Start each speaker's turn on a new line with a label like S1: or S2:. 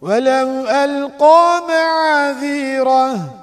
S1: ولو ألقى معاذيره